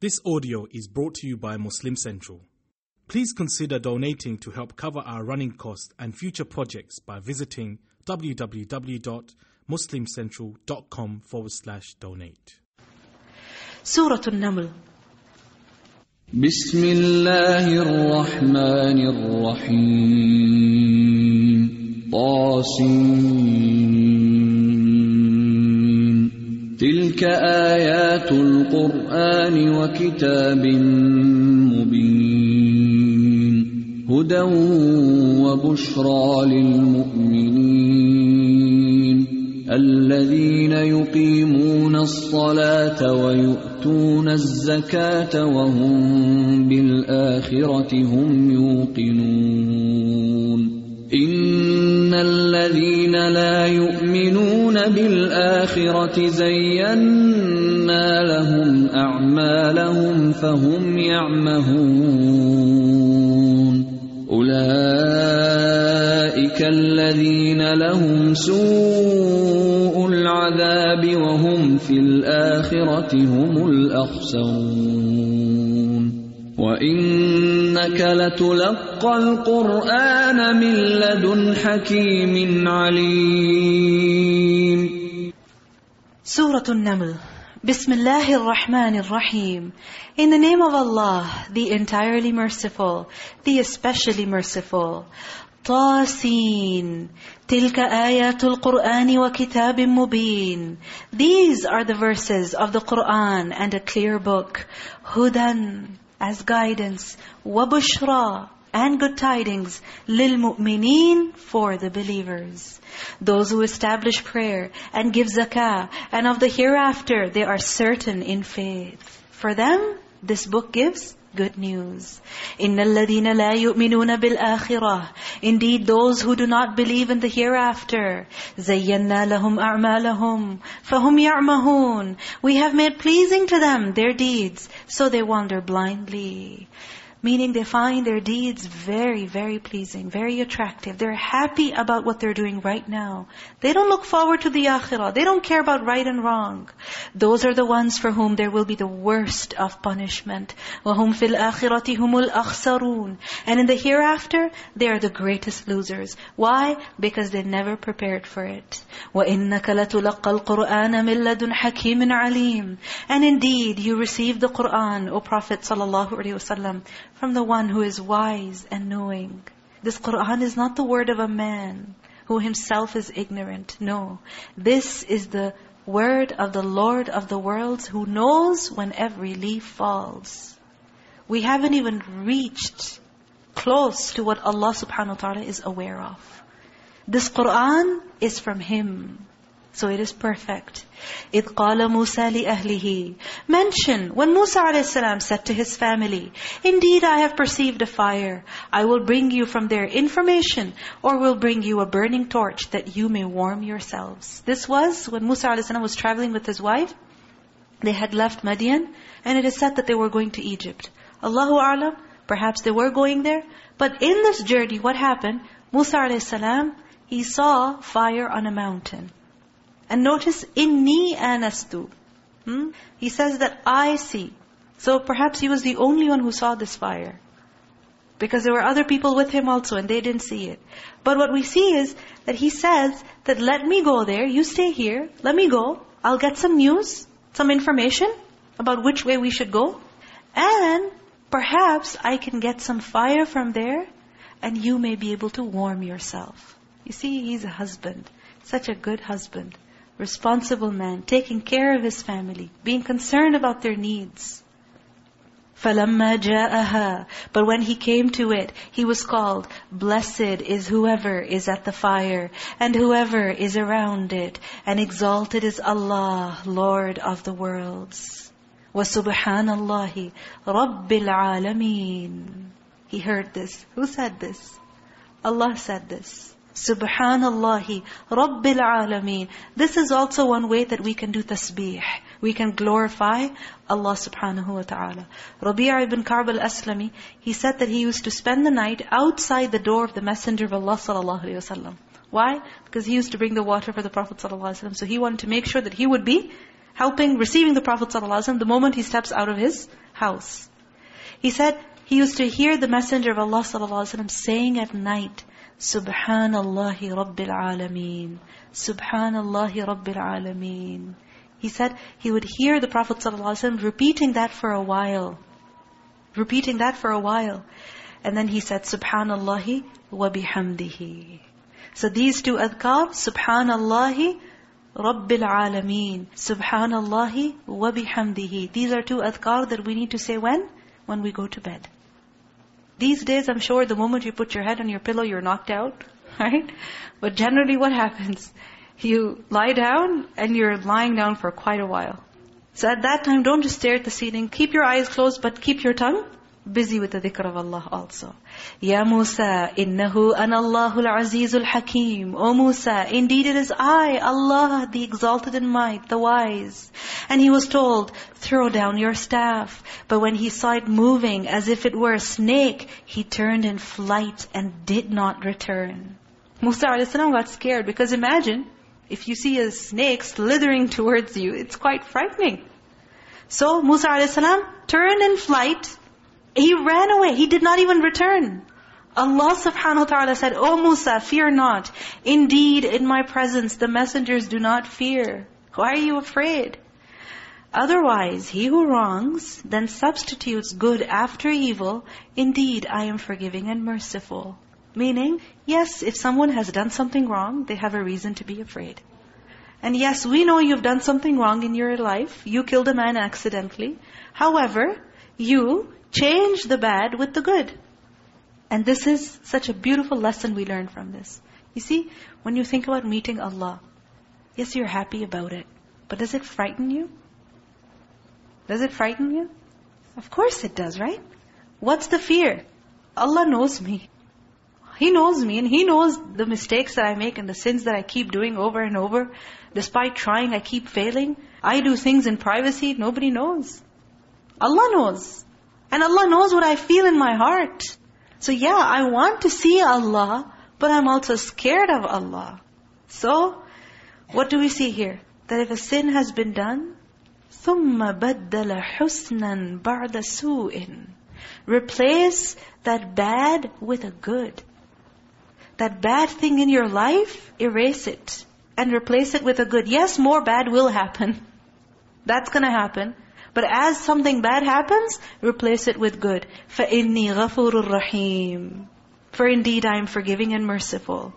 This audio is brought to you by Muslim Central. Please consider donating to help cover our running costs and future projects by visiting www.muslimcentral.com forward slash donate. Surah An-Naml بسم الله الرحمن الرحيم طاسين تلك آيات القرآن وكتاب مبين هدى وبشرى للمؤمنين الذين يقيمون الصلاة ويؤتون الزكاة وهم بالآخرة هم يوقنون إن الذين لا يؤمنون بالآخرة زينا لهم أعمالهم فهم يعمهون أولئك الذين لهم سوء العذاب وهم في الآخرة هم الأخسرون وإنك لتلقى القرآن من لدن حكيم عليم Surah An-Naml Bismillahir Rahmanir Rahim In the name of Allah, the entirely merciful, the especially merciful. طاسين تلك آيات القرآن وكتاب مبين These are the verses of the Qur'an and a clear book. هدى as guidance. وبشرى and good tidings. للمؤمنين for the believers. Those who establish prayer and give zakah and of the hereafter they are certain in faith. For them, this book gives good news. إِنَّ الَّذِينَ لَا يُؤْمِنُونَ بِالْآخِرَةِ Indeed, those who do not believe in the hereafter. زَيَّنَّا لَهُمْ أَعْمَالَهُمْ فَهُمْ يَعْمَهُونَ We have made pleasing to them their deeds, so they wander blindly. Meaning they find their deeds very, very pleasing, very attractive. They're happy about what they're doing right now. They don't look forward to the akhirah. They don't care about right and wrong. Those are the ones for whom there will be the worst of punishment. وَهُمْ فِي الْآخِرَةِ هُمُ الْأَخْسَرُونَ And in the hereafter, they are the greatest losers. Why? Because they never prepared for it. وَإِنَّكَ لَتُلَقَّى الْقُرْآنَ مِنْ لَدُنْ حَكِيمٍ عَلِيمٍ And indeed, you received the Qur'an, O Prophet sallallahu alaihi wasallam, from the one who is wise and knowing. This Qur'an is not the word of a man who himself is ignorant. No. This is the word of the Lord of the worlds who knows when every leaf falls. We haven't even reached close to what Allah subhanahu wa ta'ala is aware of. This Qur'an is from Him. So it is perfect. إِذْ قَالَ مُوسَى لِأَهْلِهِ Mention when Musa a.s. said to his family, Indeed I have perceived a fire. I will bring you from there information or will bring you a burning torch that you may warm yourselves. This was when Musa a.s. was traveling with his wife. They had left Madian and it is said that they were going to Egypt. Allahu A'lam, perhaps they were going there. But in this journey, what happened? Musa a.s. he saw fire on a mountain. And notice, inni anastu. Hmm? He says that I see. So perhaps he was the only one who saw this fire. Because there were other people with him also and they didn't see it. But what we see is that he says that let me go there, you stay here, let me go. I'll get some news, some information about which way we should go. And perhaps I can get some fire from there and you may be able to warm yourself. You see, he's a husband. Such a good husband responsible man, taking care of his family, being concerned about their needs. فَلَمَّا جَاءَهَا But when he came to it, he was called, Blessed is whoever is at the fire, and whoever is around it, and exalted is Allah, Lord of the worlds. وَسُبْحَانَ اللَّهِ رَبِّ الْعَالَمِينَ He heard this. Who said this? Allah said this. Subhanallahi Rabbil Alameen. This is also one way that we can do tasbih. We can glorify Allah subhanahu wa ta'ala. Rabi'a ibn Ka'b al-Aslami, he said that he used to spend the night outside the door of the Messenger of Allah sallallahu alayhi wa Why? Because he used to bring the water for the Prophet wa So he wanted to make sure that he would be helping, receiving the Prophet ﷺ the moment he steps out of his house. He said, he used to hear the Messenger of Allah ﷺ saying at night, Subhanallahi Rabbil Alameen. Subhanallahi Rabbil Alameen. He said he would hear the Prophet ﷺ repeating that for a while. Repeating that for a while. And then he said, Subhanallahi wa bihamdihi. So these two adhkar, Subhanallahi Rabbil Alameen. Subhanallahi wa bihamdihi. These are two adhkar that we need to say when? When we go to bed. These days, I'm sure the moment you put your head on your pillow, you're knocked out, right? But generally what happens? You lie down and you're lying down for quite a while. So at that time, don't just stare at the ceiling. Keep your eyes closed, but keep your tongue busy with the dhikr of Allah also. Ya Musa, innahu anallahu al-azizul hakim. O Musa, indeed it is I, Allah, the exalted in might, the wise. And he was told, throw down your staff. But when he saw it moving as if it were a snake, he turned in flight and did not return. Musa a.s. got scared because imagine, if you see a snake slithering towards you, it's quite frightening. So Musa a.s. turned in flight he ran away. He did not even return. Allah subhanahu wa ta'ala said, O Musa, fear not. Indeed, in my presence, the messengers do not fear. Why are you afraid? Otherwise, he who wrongs, then substitutes good after evil, indeed, I am forgiving and merciful. Meaning, yes, if someone has done something wrong, they have a reason to be afraid. And yes, we know you've done something wrong in your life. You killed a man accidentally. However, you Change the bad with the good. And this is such a beautiful lesson we learn from this. You see, when you think about meeting Allah, yes, you're happy about it. But does it frighten you? Does it frighten you? Of course it does, right? What's the fear? Allah knows me. He knows me and He knows the mistakes that I make and the sins that I keep doing over and over. Despite trying, I keep failing. I do things in privacy, nobody knows. Allah knows. And Allah knows what I feel in my heart. So yeah, I want to see Allah, but I'm also scared of Allah. So, what do we see here? That if a sin has been done, ثُمَّ بَدَّلَ حُسْنًا بَعْدَ سُوءٍ Replace that bad with a good. That bad thing in your life, erase it. And replace it with a good. Yes, more bad will happen. That's going to happen. But as something bad happens, replace it with good. فَإِنِّي غَفُورٌ رَحِيمٌ For indeed I am forgiving and merciful.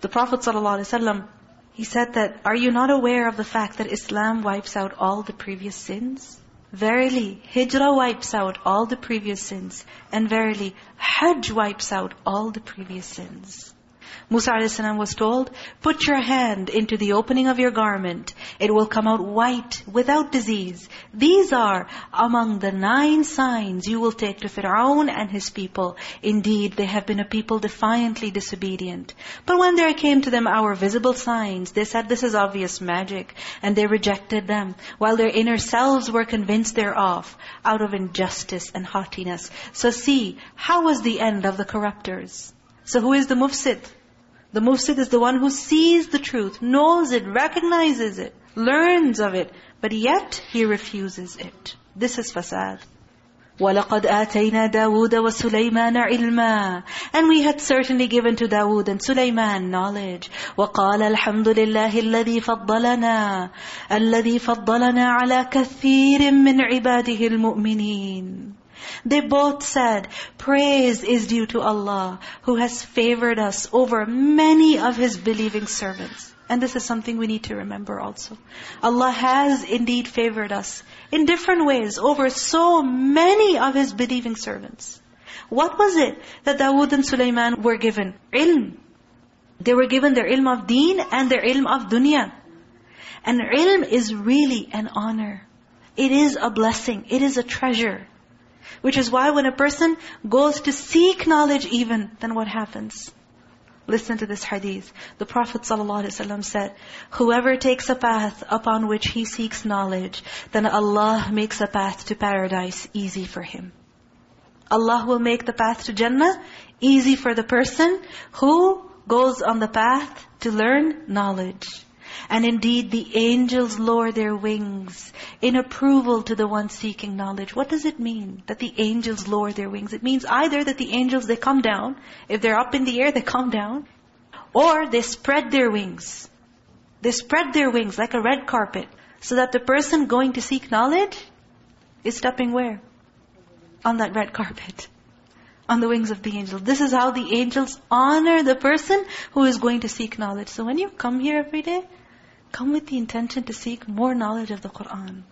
The Prophet ﷺ, he said that, Are you not aware of the fact that Islam wipes out all the previous sins? Verily, Hijrah wipes out all the previous sins. And verily, Hajj wipes out all the previous sins. Musa a.s. was told, put your hand into the opening of your garment. It will come out white, without disease. These are among the nine signs you will take to Fir'aun and his people. Indeed, they have been a people defiantly disobedient. But when there came to them our visible signs, they said this is obvious magic. And they rejected them, while their inner selves were convinced thereof, out of injustice and haughtiness. So see, how was the end of the corruptors? So who is the mufsid? The mufsid is the one who sees the truth, knows it, recognizes it, learns of it, but yet he refuses it. This is fasad. وَلَقَدْ آتَيْنَا دَاوُودَ وَسُلَيْمَانَ عِلْمًا And we had certainly given to Dawood and Sulaiman knowledge. وَقَالَ الْحَمْدُ لِلَّهِ الَّذِي فَضَّلَنَا الَّذِي فَضَّلَنَا عَلَى كَثِيرٍ مِّنْ عِبَادِهِ الْمُؤْمِنِينَ they both said, praise is due to Allah who has favored us over many of His believing servants. And this is something we need to remember also. Allah has indeed favored us in different ways over so many of His believing servants. What was it that Dawood and Sulaiman were given? Ilm. They were given their ilm of deen and their ilm of dunya. And ilm is really an honor. It is a blessing. It is a treasure. Which is why when a person goes to seek knowledge even, then what happens? Listen to this hadith. The Prophet ﷺ said, Whoever takes a path upon which he seeks knowledge, then Allah makes a path to paradise easy for him. Allah will make the path to Jannah easy for the person who goes on the path to learn knowledge. And indeed, the angels lower their wings in approval to the one seeking knowledge. What does it mean that the angels lower their wings? It means either that the angels, they come down. If they're up in the air, they come down. Or they spread their wings. They spread their wings like a red carpet. So that the person going to seek knowledge is stepping where? On that red carpet. On the wings of the angels. This is how the angels honor the person who is going to seek knowledge. So when you come here every day, come with the intention to seek more knowledge of the Qur'an.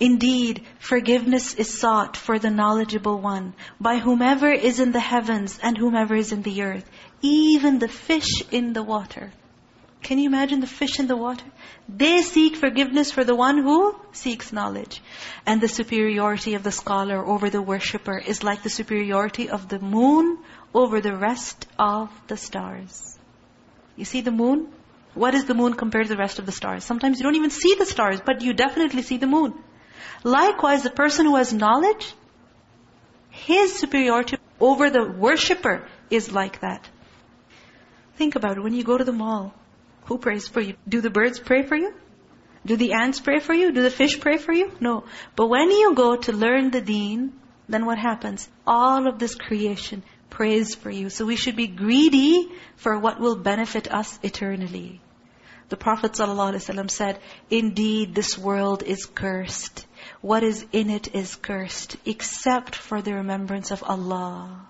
Indeed, forgiveness is sought for the knowledgeable one, by whomever is in the heavens and whomever is in the earth, even the fish in the water. Can you imagine the fish in the water? They seek forgiveness for the one who seeks knowledge. And the superiority of the scholar over the worshipper is like the superiority of the moon over the rest of the stars. You see the moon? What is the moon compared to the rest of the stars? Sometimes you don't even see the stars, but you definitely see the moon. Likewise, the person who has knowledge, his superiority over the worshipper is like that. Think about it. When you go to the mall, who prays for you? Do the birds pray for you? Do the ants pray for you? Do the fish pray for you? No. But when you go to learn the deen, then what happens? All of this creation prays for you. So we should be greedy for what will benefit us eternally. The Prophet ﷺ said, Indeed, this world is cursed. What is in it is cursed, except for the remembrance of Allah.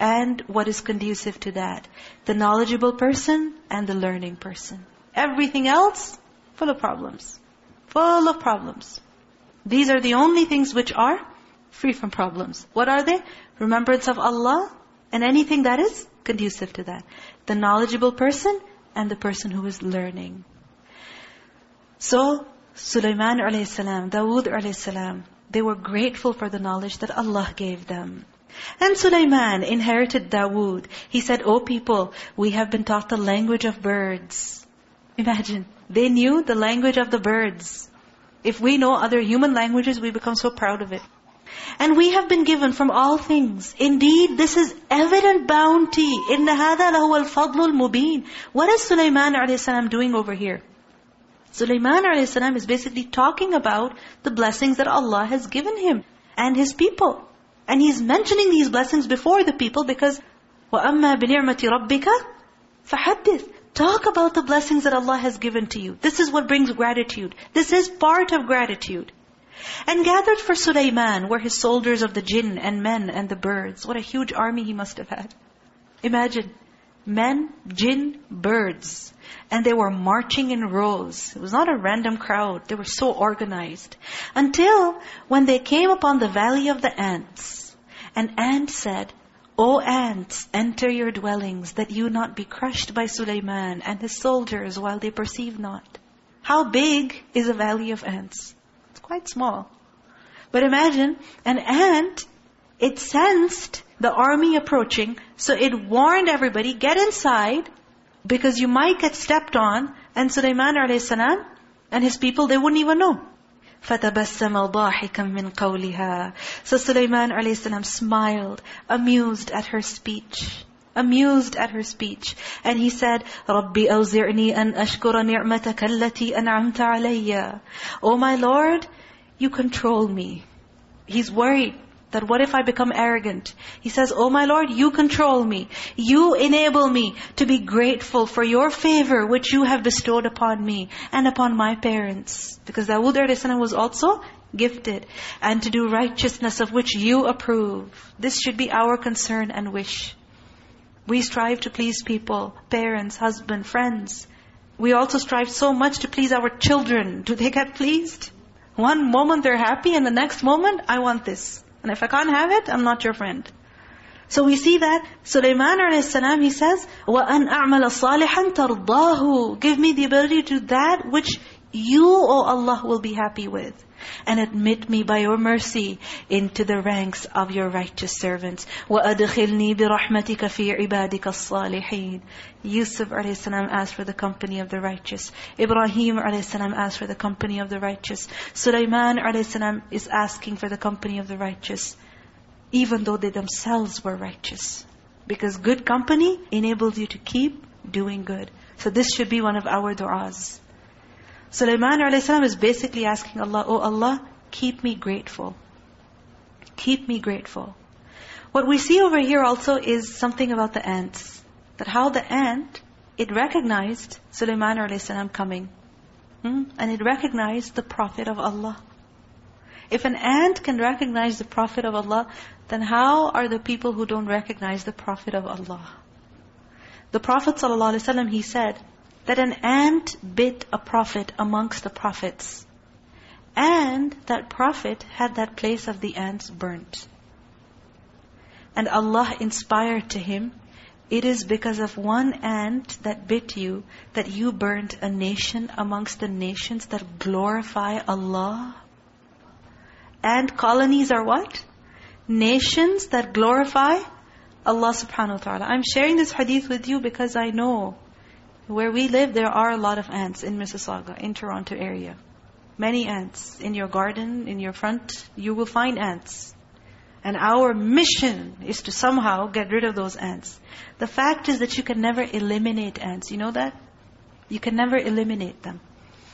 And what is conducive to that? The knowledgeable person and the learning person. Everything else, full of problems. Full of problems. These are the only things which are free from problems. What are they? Remembrance of Allah and anything that is conducive to that. The knowledgeable person and the person who is learning. So, Sulaiman a.s., Dawood a.s., they were grateful for the knowledge that Allah gave them. And Sulaiman inherited Dawood. He said, O people, we have been taught the language of birds. Imagine, they knew the language of the birds. If we know other human languages, we become so proud of it. And we have been given from all things. Indeed, this is evident bounty. إِنَّ هَذَا لَهُوَ الْفَضْلُ الْمُبِينَ What is Sulaiman a.s. doing over here? Sulaiman a.s. is basically talking about the blessings that Allah has given him and his people. And he's mentioning these blessings before the people because وَأَمَّا بِنِعْمَةِ رَبِّكَ فَحَدِّث Talk about the blessings that Allah has given to you. This is what brings gratitude. This is part of gratitude. And gathered for Sulaiman were his soldiers of the jinn and men and the birds. What a huge army he must have had. Imagine, men, jinn, birds. And they were marching in rows. It was not a random crowd. They were so organized. Until when they came upon the valley of the ants. An ant said, O ants, enter your dwellings, that you not be crushed by Sulaiman and his soldiers while they perceive not. How big is a valley of ants? It's quite small. But imagine, an ant, it sensed the army approaching, so it warned everybody, get inside, because you might get stepped on, and Sulaiman a.s. and his people, they wouldn't even know. فَتَبَسَّمَ ضَاحِكًا مِنْ قَوْلِهَا So Sulaiman a.s. smiled, amused at her speech. Amused at her speech. And he said, رَبِّ أَوْزِعْنِي أَنْ أَشْكُرَ نِعْمَتَكَ الَّتِي أَنْعَمْتَ عَلَيَّ Oh my Lord, you control me. He's worried that what if I become arrogant? He says, Oh my Lord, you control me. You enable me to be grateful for your favor which you have bestowed upon me and upon my parents. Because Dawood a.s. was also gifted. And to do righteousness of which you approve. This should be our concern and wish. We strive to please people, parents, husband, friends. We also strive so much to please our children. Do they get pleased? One moment they're happy and the next moment, I want this. And if I can't have it, I'm not your friend. So we see that Sulaiman a.s. he says, وَأَنْ أَعْمَلَ صَالِحًا تَرْضَاهُ Give me the ability to do that which you, O Allah, will be happy with. And admit me by your mercy into the ranks of your righteous servants. وَأَدْخِلْنِي بِرَحْمَتِكَ فِي عِبَادِكَ الصَّالِحِينَ Yusuf a.s. asked for the company of the righteous. Ibrahim a.s. asked for the company of the righteous. Sulaiman a.s. is asking for the company of the righteous. Even though they themselves were righteous. Because good company enables you to keep doing good. So this should be one of our du'as. Sulaiman a.s. is basically asking Allah, Oh Allah, keep me grateful. Keep me grateful. What we see over here also is something about the ants. That how the ant, it recognized Sulaiman a.s. coming. Hmm? And it recognized the Prophet of Allah. If an ant can recognize the Prophet of Allah, then how are the people who don't recognize the Prophet of Allah? The Prophet ﷺ, he said, that an ant bit a prophet amongst the prophets. And that prophet had that place of the ants burnt. And Allah inspired to him, it is because of one ant that bit you, that you burnt a nation amongst the nations that glorify Allah. And colonies are what? Nations that glorify Allah subhanahu wa ta'ala. I'm sharing this hadith with you because I know where we live, there are a lot of ants in Mississauga, in Toronto area. Many ants. In your garden, in your front, you will find ants. And our mission is to somehow get rid of those ants. The fact is that you can never eliminate ants. You know that? You can never eliminate them.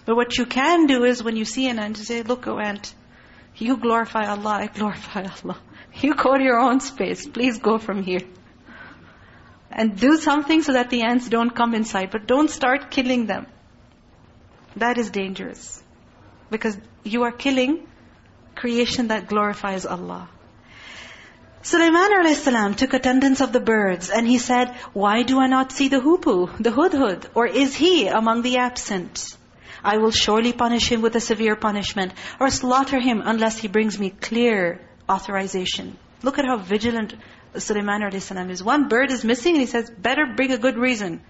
But what you can do is when you see an ant, you say, look, oh ant, you glorify Allah, I glorify Allah. You go to your own space. Please go from here. And do something so that the ants don't come inside. But don't start killing them. That is dangerous. Because you are killing creation that glorifies Allah. Sulaiman a.s. took attendance of the birds and he said, Why do I not see the hoopoe, the hudhud? Or is he among the absent? I will surely punish him with a severe punishment or slaughter him unless he brings me clear authorization. Look at how vigilant Sulaiman a.s. is. One bird is missing and he says, better bring a good reason.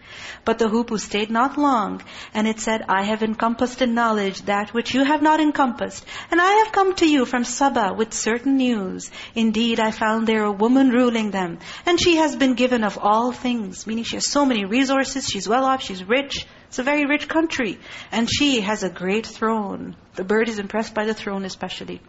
But the hoopoe stayed not long. And it said, I have encompassed in knowledge that which you have not encompassed. And I have come to you from Saba with certain news. Indeed, I found there a woman ruling them. And she has been given of all things. Meaning she has so many resources, she's well off, she's rich. It's a very rich country. And she has a great throne. The bird is impressed by the throne especially.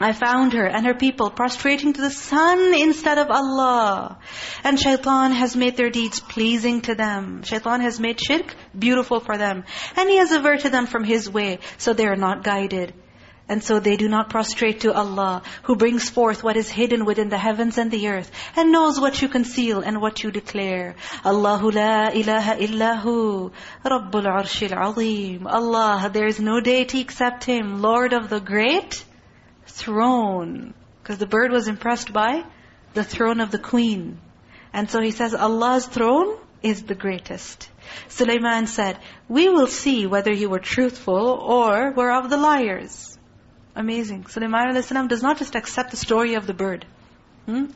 I found her and her people prostrating to the sun instead of Allah. And shaitan has made their deeds pleasing to them. Shaitan has made shirk beautiful for them. And he has averted them from his way, so they are not guided. And so they do not prostrate to Allah, who brings forth what is hidden within the heavens and the earth, and knows what you conceal and what you declare. Allahu la ilaha illahu, Rabbul arshil azim. Allah, there is no deity except Him, Lord of the great throne. Because the bird was impressed by the throne of the queen. And so he says, Allah's throne is the greatest. Sulaiman said, we will see whether you were truthful or were of the liars. Amazing. Sulaiman a.s. does not just accept the story of the bird. Hmm?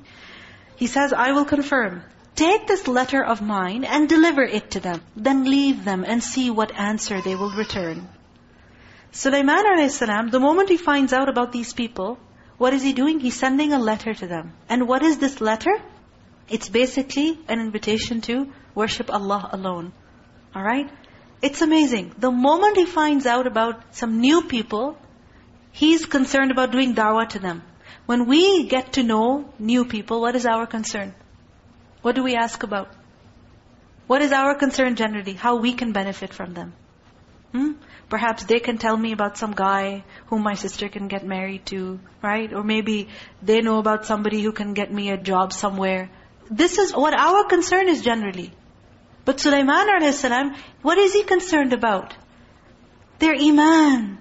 He says, I will confirm. Take this letter of mine and deliver it to them. Then leave them and see what answer they will return. Sulaiman a.s., the moment he finds out about these people, what is he doing? He's sending a letter to them. And what is this letter? It's basically an invitation to worship Allah alone. Alright? It's amazing. The moment he finds out about some new people, he's concerned about doing da'wah to them. When we get to know new people, what is our concern? What do we ask about? What is our concern generally? How we can benefit from them. Hmm? Perhaps they can tell me about some guy whom my sister can get married to, right? Or maybe they know about somebody who can get me a job somewhere. This is what our concern is generally. But Sulaiman a.s., what is he concerned about? Their iman.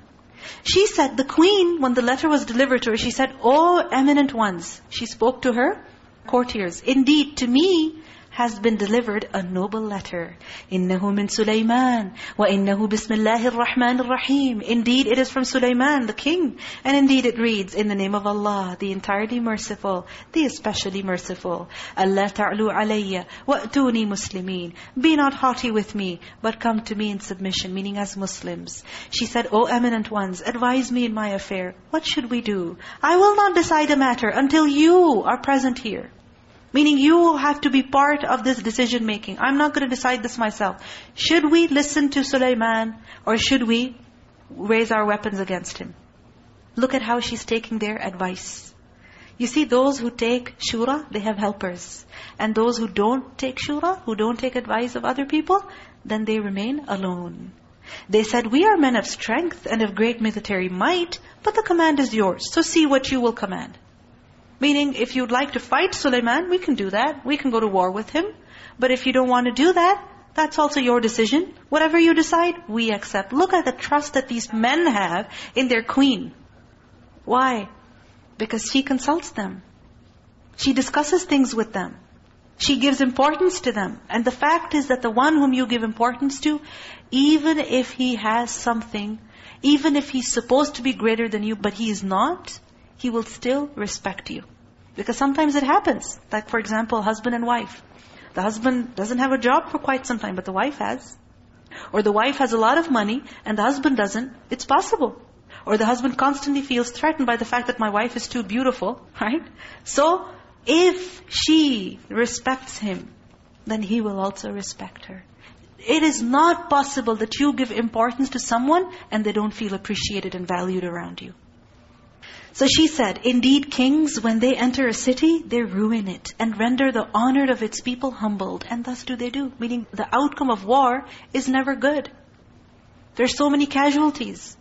She said, the queen, when the letter was delivered to her, she said, Oh eminent ones. She spoke to her courtiers. Indeed, to me, has been delivered a noble letter. إِنَّهُ مِنْ سُلَيْمَانَ وَإِنَّهُ al-Rahman al-Rahim. Indeed, it is from Sulaiman, the king. And indeed it reads, In the name of Allah, the entirely merciful, the especially merciful. Allah ta'ala تَعْلُوا wa atuni muslimin. Be not haughty with me, but come to me in submission, meaning as Muslims. She said, O eminent ones, advise me in my affair. What should we do? I will not decide a matter until you are present here. Meaning you have to be part of this decision making. I'm not going to decide this myself. Should we listen to Sulaiman or should we raise our weapons against him? Look at how she's taking their advice. You see, those who take shura, they have helpers. And those who don't take shura, who don't take advice of other people, then they remain alone. They said, we are men of strength and of great military might, but the command is yours. So see what you will command. Meaning, if you'd like to fight Sulaiman, we can do that. We can go to war with him. But if you don't want to do that, that's also your decision. Whatever you decide, we accept. Look at the trust that these men have in their queen. Why? Because she consults them. She discusses things with them. She gives importance to them. And the fact is that the one whom you give importance to, even if he has something, even if he's supposed to be greater than you, but he is not, he will still respect you. Because sometimes it happens. Like for example, husband and wife. The husband doesn't have a job for quite some time, but the wife has. Or the wife has a lot of money and the husband doesn't. It's possible. Or the husband constantly feels threatened by the fact that my wife is too beautiful, right? So, if she respects him, then he will also respect her. It is not possible that you give importance to someone and they don't feel appreciated and valued around you. So she said, Indeed, kings, when they enter a city, they ruin it and render the honored of its people humbled. And thus do they do. Meaning the outcome of war is never good. There are so many casualties.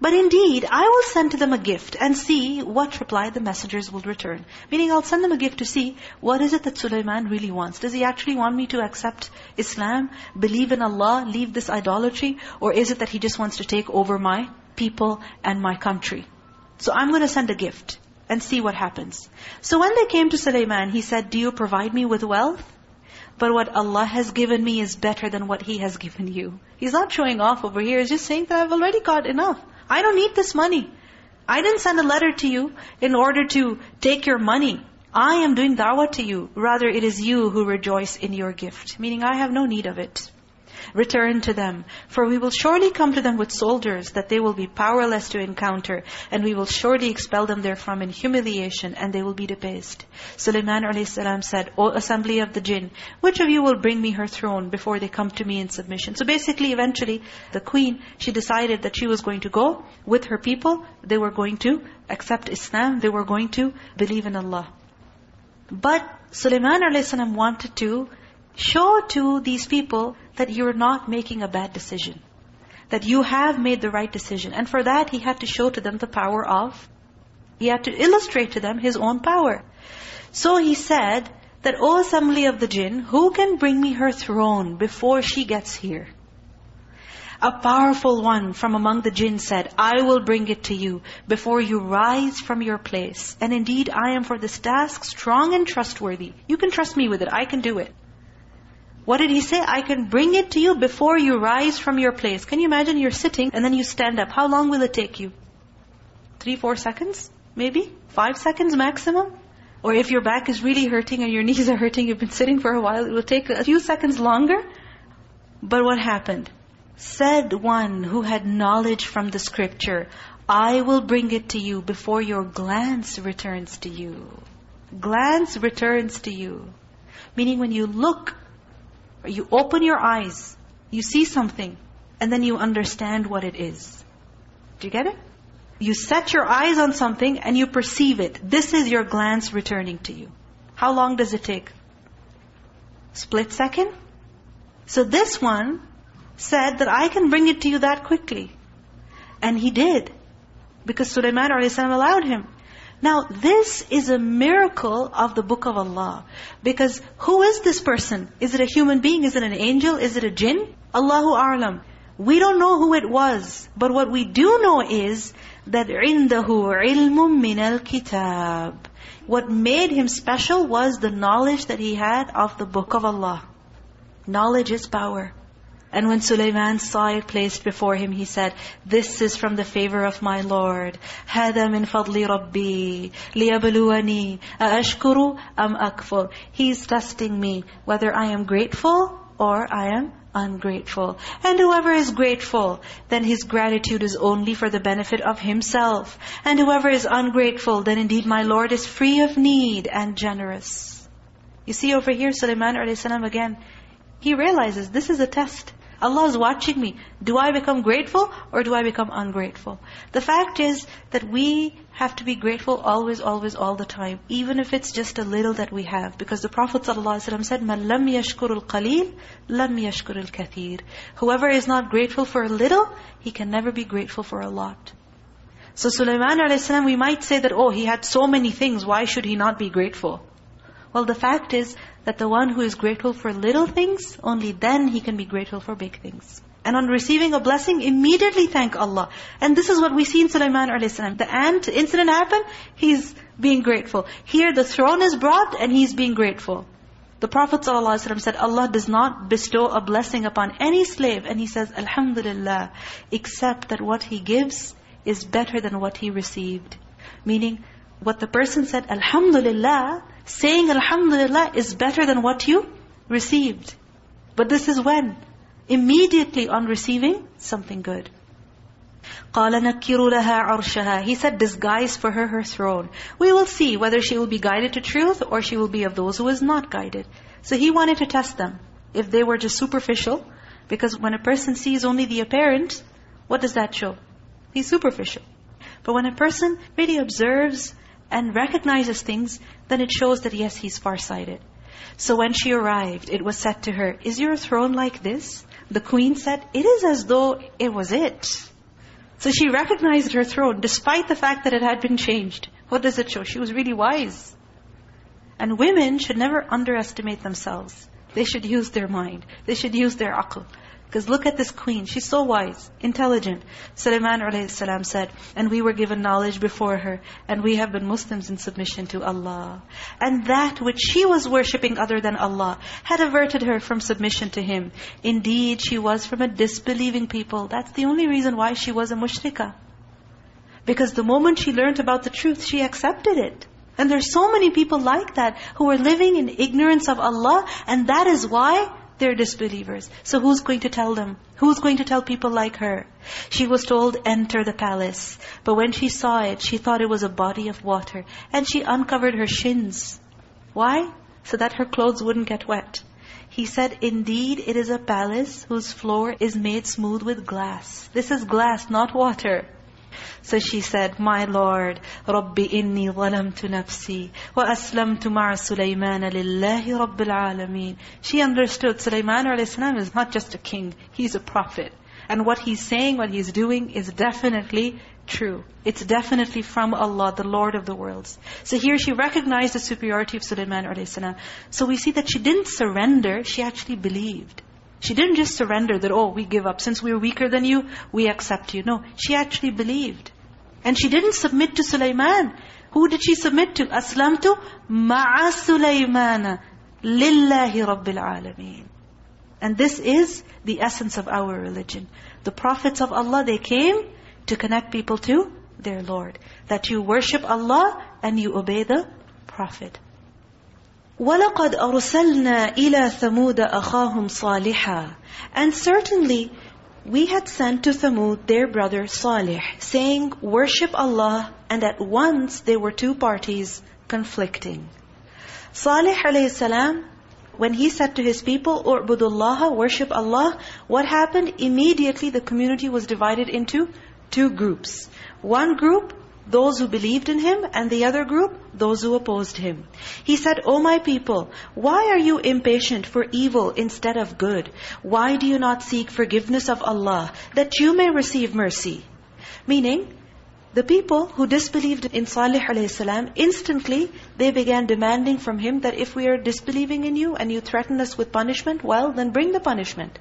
But indeed, I will send to them a gift and see what reply the messengers will return. Meaning I'll send them a gift to see what is it that Sulaiman really wants. Does he actually want me to accept Islam, believe in Allah, leave this idolatry? Or is it that he just wants to take over my people and my country? So I'm going to send a gift and see what happens. So when they came to Sulaiman, he said, do you provide me with wealth? But what Allah has given me is better than what He has given you. He's not showing off over here. He's just saying that I've already got enough. I don't need this money. I didn't send a letter to you in order to take your money. I am doing da'wah to you. Rather, it is you who rejoice in your gift. Meaning, I have no need of it. Return to them. For we will surely come to them with soldiers that they will be powerless to encounter. And we will surely expel them therefrom in humiliation and they will be debased. Sulaiman a.s. said, O assembly of the jinn, which of you will bring me her throne before they come to me in submission? So basically, eventually, the queen, she decided that she was going to go with her people. They were going to accept Islam. They were going to believe in Allah. But Sulaiman a.s. wanted to show to these people that you're not making a bad decision. That you have made the right decision. And for that, he had to show to them the power of, he had to illustrate to them his own power. So he said that, O assembly of the jinn, who can bring me her throne before she gets here? A powerful one from among the jinn said, I will bring it to you before you rise from your place. And indeed, I am for this task strong and trustworthy. You can trust me with it. I can do it. What did he say? I can bring it to you before you rise from your place. Can you imagine you're sitting and then you stand up. How long will it take you? Three, four seconds? Maybe? Five seconds maximum? Or if your back is really hurting and your knees are hurting, you've been sitting for a while, it will take a few seconds longer. But what happened? Said one who had knowledge from the scripture, I will bring it to you before your glance returns to you. Glance returns to you. Meaning when you look you open your eyes, you see something, and then you understand what it is. Do you get it? You set your eyes on something and you perceive it. This is your glance returning to you. How long does it take? Split second? So this one said that I can bring it to you that quickly. And he did. Because Sulaiman a.s. allowed him. Now, this is a miracle of the book of Allah. Because who is this person? Is it a human being? Is it an angel? Is it a jinn? Allahu A'lam. We don't know who it was. But what we do know is that عِنْدَهُ عِلْمٌ مِّنَ الْكِتَابِ What made him special was the knowledge that he had of the book of Allah. Knowledge is power. And when Sulaiman saw it placed before him, he said, This is from the favor of my Lord. هَذَا مِنْ فَضْلِ رَبِّي لِيَبْلُوَنِي أَأَشْكُرُ أَمْ أَكْفُرُ He's testing me, whether I am grateful or I am ungrateful. And whoever is grateful, then his gratitude is only for the benefit of himself. And whoever is ungrateful, then indeed my Lord is free of need and generous. You see over here, Sulaiman a.s. again, he realizes this is a test. Allah is watching me. Do I become grateful or do I become ungrateful? The fact is that we have to be grateful always, always, all the time. Even if it's just a little that we have. Because the Prophet ﷺ said, مَنْ لَمْ يَشْكُرُ الْقَلِيلِ لَمْ يَشْكُرُ الْكَثِيرِ Whoever is not grateful for a little, he can never be grateful for a lot. So Sulaiman a.s., we might say that, oh, he had so many things, why should he not be grateful? Well, the fact is that the one who is grateful for little things, only then he can be grateful for big things. And on receiving a blessing, immediately thank Allah. And this is what we see in Sulaiman a.s. The ant incident happened, he's being grateful. Here the throne is brought and he's being grateful. The Prophet ﷺ said, Allah does not bestow a blessing upon any slave. And he says, Alhamdulillah, except that what he gives is better than what he received. Meaning, what the person said, Alhamdulillah, saying Alhamdulillah is better than what you received. But this is when? Immediately on receiving something good. قَالَ نَكِّرُ لَهَا عَرْشَهَا He said, disguise for her her throne. We will see whether she will be guided to truth or she will be of those who is not guided. So he wanted to test them. If they were just superficial, because when a person sees only the apparent, what does that show? He's superficial. But when a person really observes and recognizes things, then it shows that yes, he's farsighted. So when she arrived, it was said to her, is your throne like this? The queen said, it is as though it was it. So she recognized her throne despite the fact that it had been changed. What does it show? She was really wise. And women should never underestimate themselves. They should use their mind. They should use their aql. Because look at this queen. She's so wise, intelligent. Sulaiman a.s. said, And we were given knowledge before her, and we have been Muslims in submission to Allah. And that which she was worshipping other than Allah had averted her from submission to Him. Indeed, she was from a disbelieving people. That's the only reason why she was a mushrikah. Because the moment she learned about the truth, she accepted it. And there's so many people like that who are living in ignorance of Allah, and that is why they're disbelievers. So who's going to tell them? Who's going to tell people like her? She was told, enter the palace. But when she saw it, she thought it was a body of water. And she uncovered her shins. Why? So that her clothes wouldn't get wet. He said, indeed, it is a palace whose floor is made smooth with glass. This is glass, not water. So she said, My Lord, رَبِّ إِنِّي ظَلَمْتُ نَفْسِي وَأَسْلَمْتُ مَعَ سُلَيْمَانَ لِلَّهِ رَبِّ الْعَالَمِينَ She understood Sulaiman a.s. is not just a king, he's a prophet. And what he's saying, what he's doing is definitely true. It's definitely from Allah, the Lord of the worlds. So here she recognized the superiority of Sulaiman a.s. So we see that she didn't surrender, she actually believed. She didn't just surrender that, oh, we give up. Since we're weaker than you, we accept you. No, she actually believed. And she didn't submit to Sulaiman. Who did she submit to? Aslamtu ma'a Sulaymana lillahi rabbil alameen. And this is the essence of our religion. The prophets of Allah, they came to connect people to their Lord. That you worship Allah and you obey the Prophet. وَلَقَدْ أَرْسَلْنَا إِلَى ثَمُودَ أَخَاهُمْ صَالِحًا And certainly, we had sent to Thamud their brother Salih, saying, worship Allah, and at once there were two parties conflicting. Salih alayhi when he said to his people, اُعْبُدُ اللَّهَ Worship Allah, what happened? Immediately the community was divided into two groups. One group those who believed in Him, and the other group, those who opposed Him. He said, O my people, why are you impatient for evil instead of good? Why do you not seek forgiveness of Allah, that you may receive mercy? Meaning, the people who disbelieved in Salih a.s., instantly they began demanding from him that if we are disbelieving in you and you threaten us with punishment, well, then bring the punishment.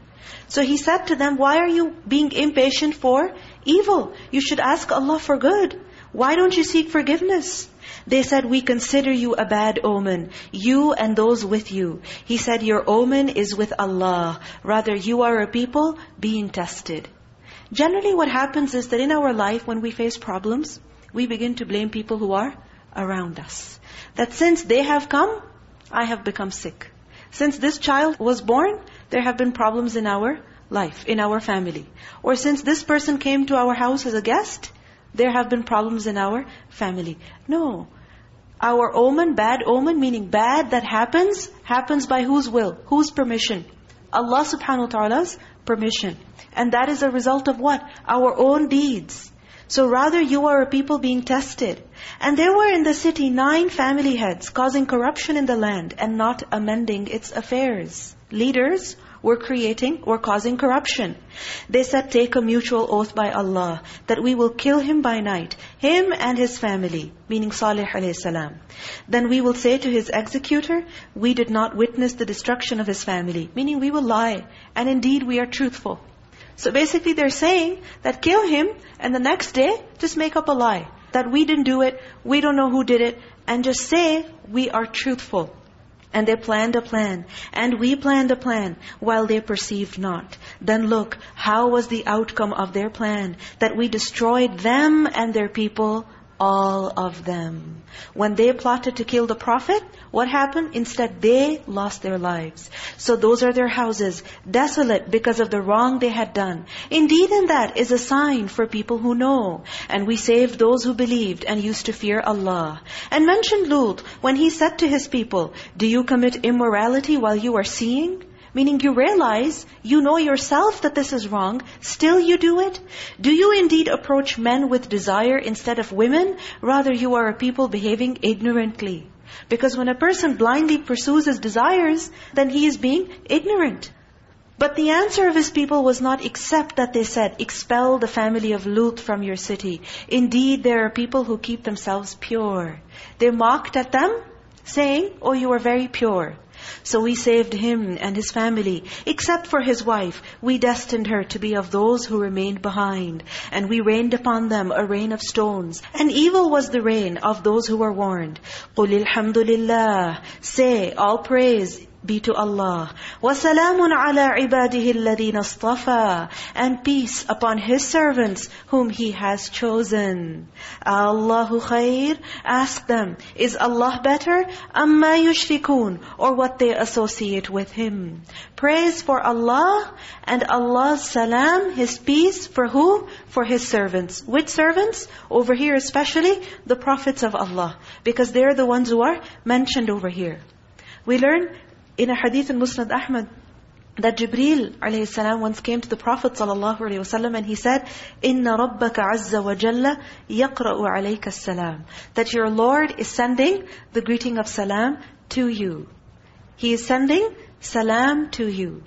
So he said to them, why are you being impatient for evil? You should ask Allah for good. Why don't you seek forgiveness? They said, we consider you a bad omen, you and those with you. He said, your omen is with Allah. Rather, you are a people being tested. Generally what happens is that in our life, when we face problems, we begin to blame people who are around us. That since they have come, I have become sick. Since this child was born, there have been problems in our life, in our family. Or since this person came to our house as a guest, there have been problems in our family. No. Our omen, bad omen, meaning bad that happens, happens by whose will? Whose permission? Allah subhanahu wa ta'ala's permission. And that is a result of what? Our own deeds. So rather you are a people being tested. And there were in the city nine family heads causing corruption in the land and not amending its affairs. Leaders were creating, were causing corruption. They said, take a mutual oath by Allah that we will kill him by night, him and his family, meaning Salih salam. Then we will say to his executor, we did not witness the destruction of his family, meaning we will lie. And indeed we are truthful. So basically they're saying that kill him and the next day just make up a lie. That we didn't do it, we don't know who did it, and just say we are truthful. And they planned a plan. And we planned a plan while they perceived not. Then look, how was the outcome of their plan? That we destroyed them and their people all of them. When they plotted to kill the Prophet, what happened? Instead, they lost their lives. So those are their houses, desolate because of the wrong they had done. Indeed, in that is a sign for people who know. And we saved those who believed and used to fear Allah. And mentioned Lut, when he said to his people, Do you commit immorality while you are seeing? Meaning you realize, you know yourself that this is wrong, still you do it? Do you indeed approach men with desire instead of women? Rather you are a people behaving ignorantly. Because when a person blindly pursues his desires, then he is being ignorant. But the answer of his people was not except that they said, expel the family of Lut from your city. Indeed, there are people who keep themselves pure. They mocked at them, saying, oh, you are very pure. So we saved him and his family. Except for his wife, we destined her to be of those who remained behind. And we rained upon them a rain of stones. And evil was the rain of those who were warned. قُلِ الْحَمْدُ لِلَّهِ Say, all praise be to Allah. وَسَلَامٌ عَلَىٰ عِبَادِهِ الَّذِينَ اصْطَفَىٰ And peace upon His servants whom He has chosen. Allahu khair? Ask them, is Allah better? أَمَّا يُشْرِكُونَ Or what they associate with Him. Praise for Allah and Allah's salam, His peace for who? For His servants. Which servants? Over here especially, the prophets of Allah. Because they're the ones who are mentioned over here. We learn in a hadith in Musnad Ahmad, that Jibril alayhi once came to the Prophet sallallahu alaihi wasallam and he said, "Inna Rabbaka azza wa jalla yaqra'u alayka salam." That your Lord is sending the greeting of salam to you. He is sending salam to you.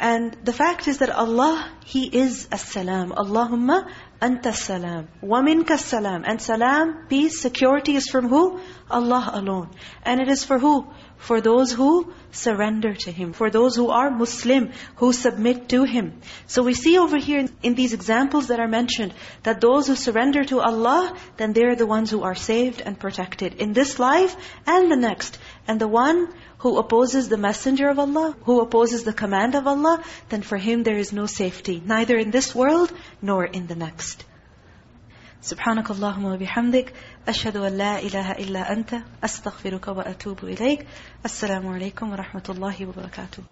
And the fact is that Allah, He is as-salam. Allahumma anta salam. Wa minka salam. And salam, peace, security is from who? Allah alone. And it is for who? For those who surrender to Him. For those who are Muslim, who submit to Him. So we see over here in, in these examples that are mentioned, that those who surrender to Allah, then they're the ones who are saved and protected in this life and the next. And the one who opposes the messenger of Allah, who opposes the command of Allah, then for him there is no safety, neither in this world nor in the next. سبحانك اللهم وبحمدك أشهد أن لا إله إلا أنت أستغفرك وأتوب إليك السلام عليكم ورحمة الله وبركاته